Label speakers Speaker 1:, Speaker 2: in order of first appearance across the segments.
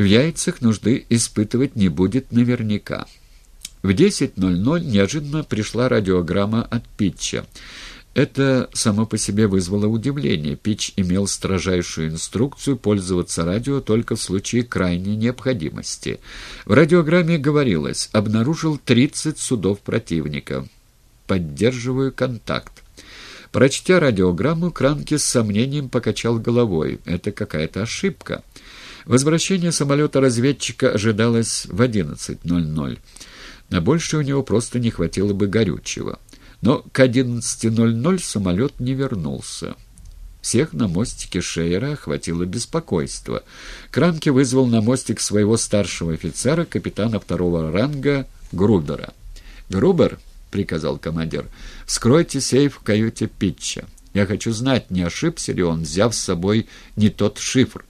Speaker 1: в яйцах нужды испытывать не будет наверняка. В 10.00 неожиданно пришла радиограмма от Питча. Это само по себе вызвало удивление. Пич имел строжайшую инструкцию пользоваться радио только в случае крайней необходимости. В радиограмме говорилось «Обнаружил 30 судов противника. Поддерживаю контакт». Прочтя радиограмму, Кранки с сомнением покачал головой. Это какая-то ошибка. Возвращение самолета-разведчика ожидалось в 11.00. На большее у него просто не хватило бы горючего. Но к 11.00 самолет не вернулся. Всех на мостике Шейера охватило беспокойство. Кранке вызвал на мостик своего старшего офицера, капитана второго ранга Грубера. «Грубер», — приказал командир, — «вскройте сейф в каюте Питча. Я хочу знать, не ошибся ли он, взяв с собой не тот шифр.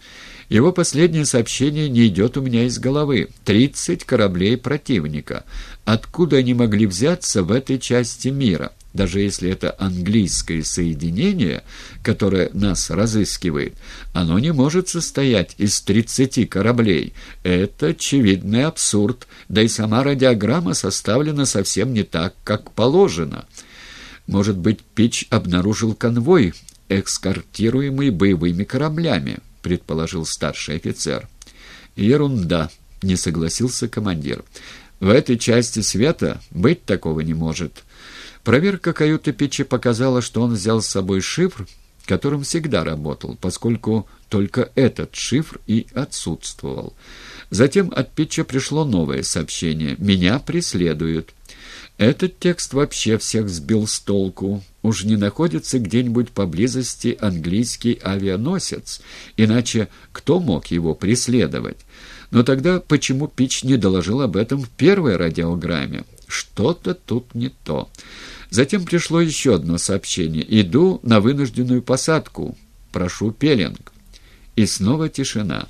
Speaker 1: Его последнее сообщение не идет у меня из головы. Тридцать кораблей противника. Откуда они могли взяться в этой части мира? Даже если это английское соединение, которое нас разыскивает, оно не может состоять из тридцати кораблей. Это очевидный абсурд, да и сама радиограмма составлена совсем не так, как положено. Может быть, Пич обнаружил конвой, экскортируемый боевыми кораблями. — предположил старший офицер. «Ерунда», — не согласился командир. «В этой части света быть такого не может». Проверка каюты Печи показала, что он взял с собой шифр, которым всегда работал, поскольку только этот шифр и отсутствовал. Затем от Питча пришло новое сообщение «Меня преследуют». Этот текст вообще всех сбил с толку. Уж не находится где-нибудь поблизости английский авианосец, иначе кто мог его преследовать? Но тогда почему Пич не доложил об этом в первой радиограмме? Что-то тут не то. Затем пришло еще одно сообщение. «Иду на вынужденную посадку. Прошу пеленг». И снова тишина.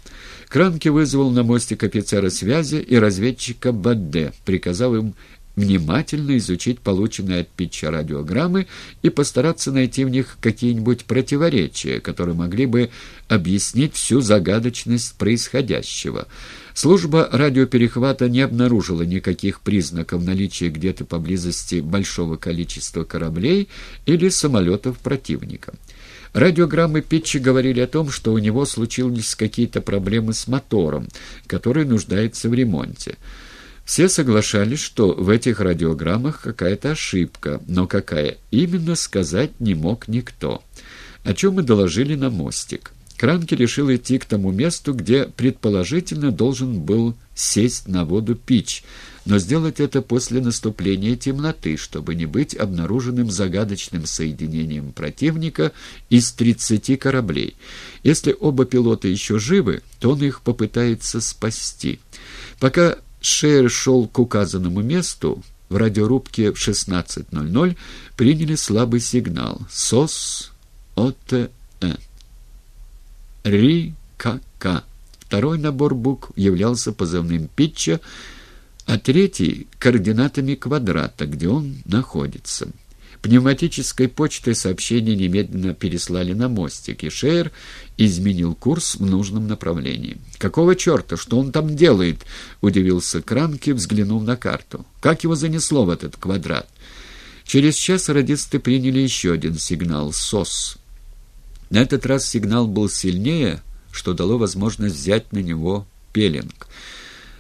Speaker 1: Кранки вызвал на мостик офицера связи и разведчика Бадде, приказав им внимательно изучить полученные от Питча радиограммы и постараться найти в них какие-нибудь противоречия, которые могли бы объяснить всю загадочность происходящего. Служба радиоперехвата не обнаружила никаких признаков наличия где-то поблизости большого количества кораблей или самолетов противника. Радиограммы Питча говорили о том, что у него случились какие-то проблемы с мотором, который нуждается в ремонте. Все соглашались, что в этих радиограммах какая-то ошибка, но какая именно сказать не мог никто. О чем мы доложили на мостик. Кранки решил идти к тому месту, где предположительно должен был сесть на воду пич, но сделать это после наступления темноты, чтобы не быть обнаруженным загадочным соединением противника из 30 кораблей. Если оба пилота еще живы, то он их попытается спасти. Пока Шейер шел к указанному месту. В радиорубке в 16.00 приняли слабый сигнал. СОС ОТЭ. РИ-КК. Второй набор букв являлся позывным Питча, а третий — координатами квадрата, где он находится. Пневматической почтой сообщение немедленно переслали на мостик, и Шейер изменил курс в нужном направлении. «Какого черта? Что он там делает?» — удивился Кранки, взглянув на карту. «Как его занесло в этот квадрат?» Через час радисты приняли еще один сигнал «СОС». На этот раз сигнал был сильнее, что дало возможность взять на него пеленг —